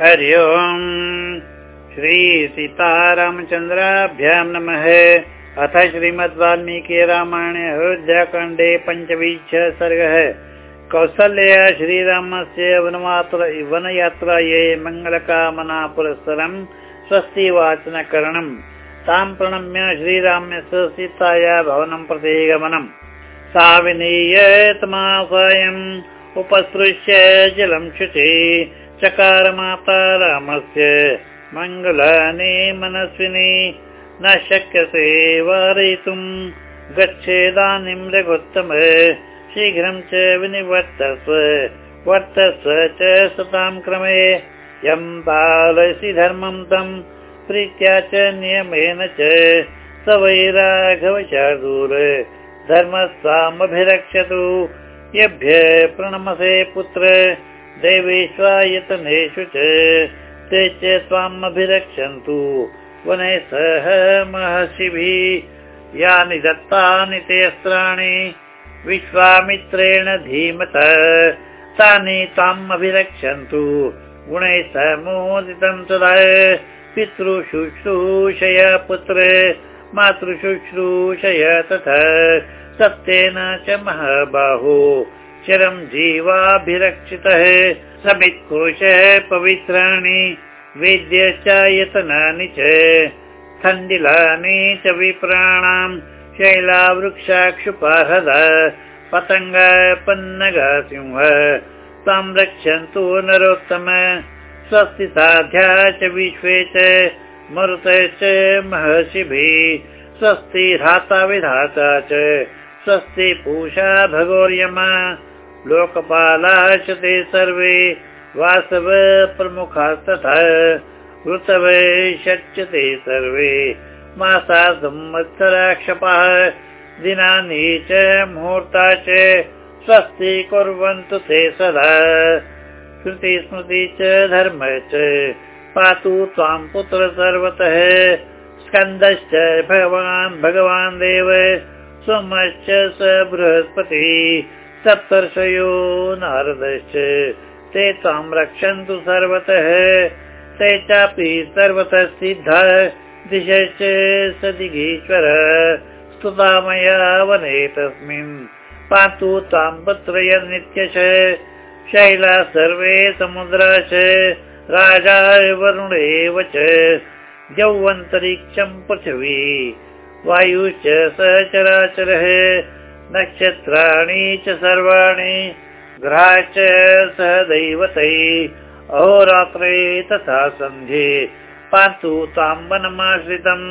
हरि ओम्। श्रीसीतारामचन्द्राभ्यां नमः। अथ श्रीमद् वाल्मीकि रामायणे अयोध्याकाण्डे पञ्चविंश सर्गः। कौसल्य श्रीरामस्य वनयात्रायै मङ्गलकामना पुरस्सरम् स्वस्ति वाचनकरणम् तां प्रणम्य श्रीरामस्य सीताया भवनं प्रति गमनम्। सा विनीय तमासायम् उपसृश्य जलं शुचि चकार माता रामस्य मङ्गलानि मनस्विनी न शक्यते वारयितुम् गच्छेदानीं रघुत्तम शीघ्रं च विनिवर्तस्व वर्तस्व च सतां क्रमे। यं पालयसि धर्मं तं प्रीत्या च नियमेन च स वैराघव शार्दूर धर्मस्वामभिरक्षतु यभ्य प्रणमसे पुत्र देवेष्वायतनेषु च ते च त्वाम् अभिरक्षन्तु वने सह महर्षिभिः। यानि दत्तानि ते अस्त्राणि। विश्वामित्रेण धीमत। तानि त्वाम् अभिरक्षन्तु गुणैः स तदा पितृशुश्रूषय पुत्र। मातृशुश्रूषय तथा। सत्येन च महाबाहो चिरं जीवाभिरक्षितः। समित्कोशः पवित्राणि वेद्य च यतनानि च। खण्डिलानि च विप्राणां शैलावृक्षाक्षुपाहद पतङ्ग पन्नग सिंह तां रक्षन्तु नरोत्तम। स्वस्ति साध्या च विश्वे च मरुतश्च महर्षिभिः। स्वस्ति धाता विधाता च स्वस्ति पूषा भगोर्यमा लोकपालाः च ते सर्वे वासव प्रमुखास्तथा ऋतवे शच्यते सर्वे मासा संवत्सराक्षपाः दिनानि च मुहूर्ता च स्वस्ति कुर्वन्तु ते सदा। स्मृति च धर्म च पातु त्वां पुत्र सर्वतः। स्कन्दश्च भगवान् भगवान् देव सोमश्च स बृहस्पतिः सप्तर्षयो नारदश्च। ते तां रक्षन्तु सर्वतः। ते चापि सर्वतः सिद्ध दिशश्च स दिगीश्वर स्तुता मया वने तस्मिन्। पातु तां पत्रय नित्यश शैला सर्वे समुद्रा च राजा वरुणेव च। द्यौवन्तरिक्षं पृथिवी। वायुश्च सहचराचरः नक्षत्राणि च सर्वाणि ग्रहाश्च सह दैवतै अहोरात्रे तथा सन्ध्ये पान्तु तां वनमाश्रितम्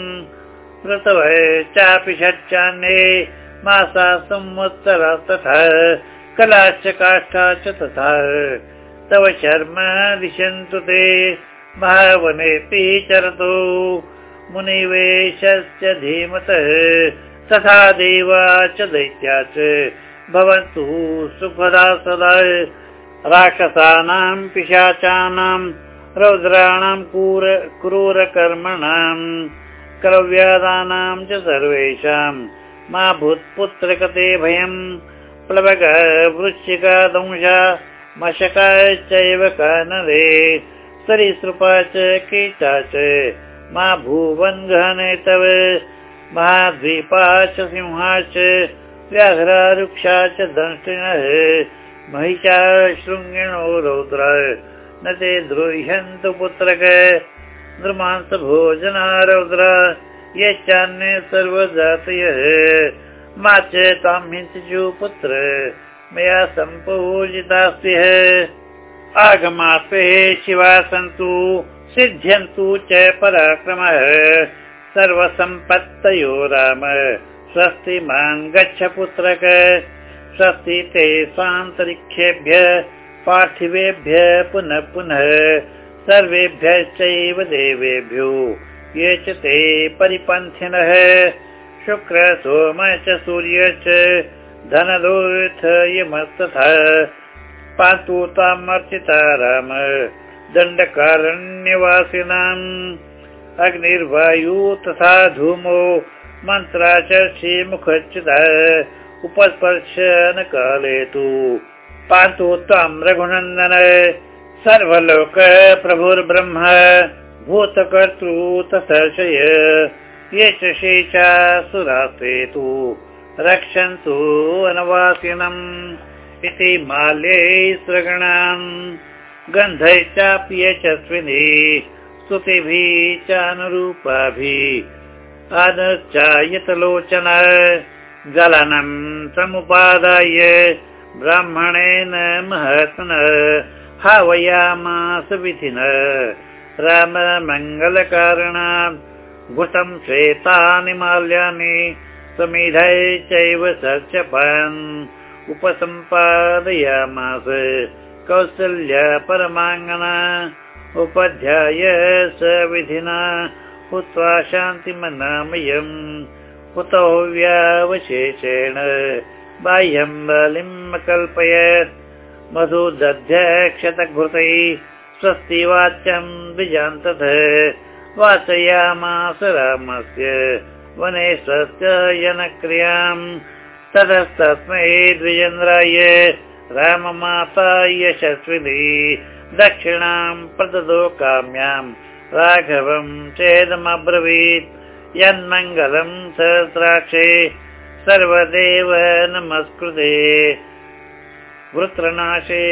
ऋतवः चापि षट्चान्ये मासा संवत्सरा तथा कलाश्च काष्ठा च तथा। तव शर्म दिशन्तु ते महावनेऽपि चरतु। मुनिवेशस्य धीमतः तथा देवा च दैत्या च भवन्तु सुखदा सदा राक्षसानां पिशाचानां रौद्राणां क्रूरकर्मणां क्रव्यादानां च सर्वेषां। मा भूत्पुत्रकते भयम् प्लवग वृश्चिका दंशा मशकाश्चैव कानरे। सरीसृपा च कीटा च। मा भुवन् गहने तव महाद्वीपा च सिंहा च व्याघ्रा वृक्षा च दंष्टिनः महिषा शृङ्गिणो रौद्र। न ते द्रुह्यन्तु पुत्रक नृमांस भोजना रौद्र ये चान्ये सर्वजातयः। मा च तां हिंसु पुत्र मया सम्पूजितास्त्यः। आगमास्ते शिवा सन्तु सिद्ध्यन्तु च पराक्रमः सर्वसम्पत्तयो राम स्वस्ति मां गच्छ पुत्रक। स्वस्ति ते स्वान्तरिक्षेभ्य पार्थिवेभ्य पुनः पुनः। सर्वेभ्यश्चैव देवेभ्यो ये च ते परिपन्थिनः। शुक्र सोम च सूर्य च धनदोथ यमस्तथा। पातु तामर्चिता राम दण्डकारण्यवासिनाम् अग्निर्वायु तथा धूमो मन्त्रा च श्रीमुखच्युतः उपस्पर्शन काले तु पान्तु त्वां रघुनन्दन सर्वलोक प्रभुर्ब्रह्म भूतकर्तृ तथर्षय ये च सुरास्ते रक्षन्तु अनवासिनम् इति माल्ये सृगणान् गन्धै चापि यशस्विनी स्तुतिभिः चानुरूपाभिः अनुच्चायतलोचन जलनं समुपादाय ब्राह्मणेन महत्न हावयामास विधिन राममङ्गलकारणात् घृतं श्वेतानि माल्यानि समिधै चैव सचपन् उपसम्पादयामास कौसल्य परमाङ्गना उपध्याय स विधिना हुत्वा शान्तिमनामयम्। कुतो व्यावशेषेण बाह्यं बलिम् अकल्पयत् मधु दध्यक्षतघृतै स्वस्ति वाच्यं द्विजान्तथ वाचयामास रामस्य वने स्वस्य जनक्रियाम्। ततस्तस्मै द्विजेन्द्राय राममाता यशस्विनी दक्षिणां प्रददो काम्यां राघवं चेदमब्रवीत्। यन्मङ्गलं सहस्राक्षे सर्वदेव नमस्कृते। वृत्रनाशे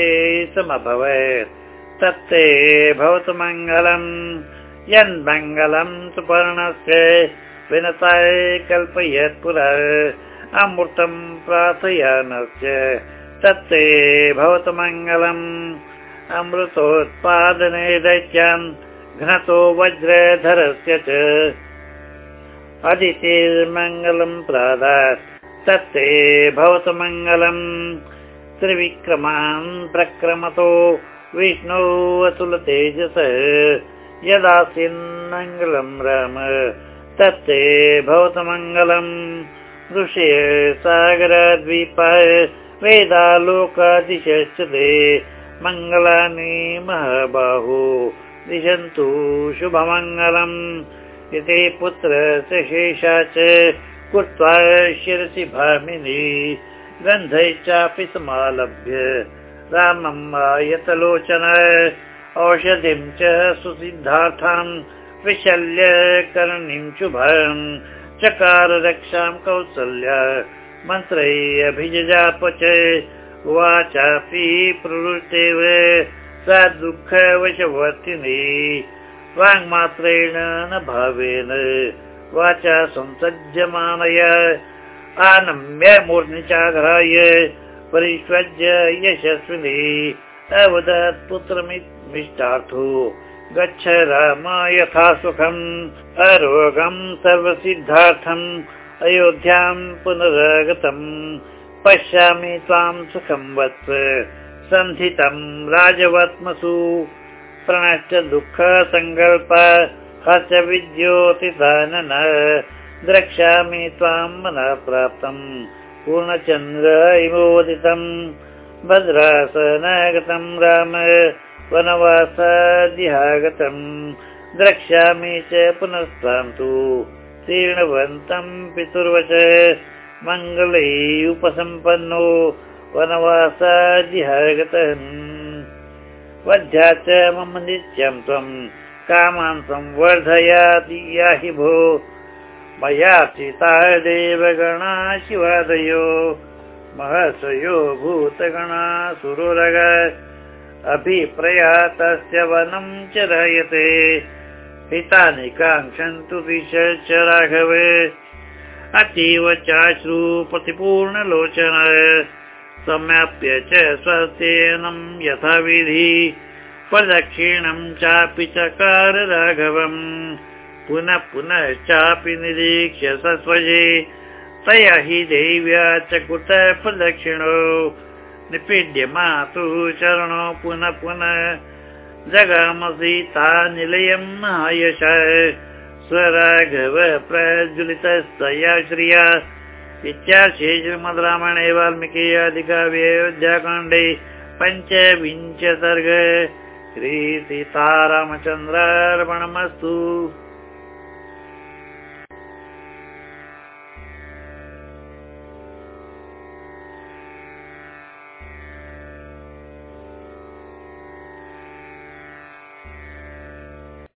समभवत्। तत्ते भवतु मङ्गलम्। यन्मङ्गलं सुपर्णस्य विनताय कल्पयत् पुरः। अमृतं प्रार्थयानस्य। तत्ते भवतु मङ्गलम् अमृतोत्पादने दैत्यान् घ्नतो वज्रधरस्य च। अदितिर्मङ्गलं प्रादात् तत्ते भवतु मङ्गलम्। त्रिविक्रमान् प्रक्रमतो विष्णो अतुल तेजस। यदासीन्मङ्गलं राम तत्ते भवतु मङ्गलम्। ऋषे सागरद्वीपाय वेदालोकादिशश्च ते मङ्गलानि महाबाहो। दिशन्तु शुभमङ्गलम्। इति पुत्रस्य शेषा च कृत्वा शिरसि भामिनी। चापि समालभ्य रामम् आयतलोचन। औषधिं च सुसिद्धार्थं विशल्य करणीं शुभम्। चकार रक्षां कौसल्य। मन्त्रै अभिजजाप च वाचापि प्रवृत्तेव सा दुःखवशवर्तिनी। वाङ्मात्रेण न भावेन वाचा संसज्जमानय। आनम्य मूर्नि चाघ्राय परिष्वज्य यशस्विनी। अवदत् पुत्रमिष्टार्थो गच्छ राम यथा सुखम् अरोगम् सर्वसिद्धार्थम् अयोध्यां पुनरागतम् पश्यामि त्वां सुखं वत्स सन्धितं राजवत्मसु प्रणश्च दुःख सङ्कल्प हस्य विद्योतिदानन द्रक्ष्यामि त्वां मनः प्राप्तं पूर्णचन्द्र इवोदितं भद्रासनगतं राम वनवासाद्यागतं द्रक्ष्यामि च पुनस्त्वां तु तीर्णवन्तं पितुर्वच मङ्गलै उपसम्पन्नो वनवासाद्यागतम् वध्या च मम नित्यं त्वं कामान् संवर्धयाति याहि भो। मया चिता देवगणा शिवादयो। महर्षयो भूतगणा सुरोरग। अभिप्रयातस्य वनं च रयते हितानि काङ्क्षन्तु दिश च राघवे अतीव चाश्रु प्रतिपूर्णलोचन समाप्य च स्वस्तेनं यथाविधि। प्रदक्षिणं चापि चकार राघवम् पुनः पुनश्चापि निरीक्ष्य सस्वजे। तया हि देव्या च कुतः प्रदक्षिणो निपीड्य मातु चरणो पुनः पुनः। जगामसीता निलयं महायश स्वराघव प्रज्वलितस्तया श्रिया। इत्यार्थे श्रीमद् रामायणे वाल्मीकि अधिकाव्ये अयोध्याकाण्डे सर्ग श्रीसीतारामचन्द्रार्पणमस्तु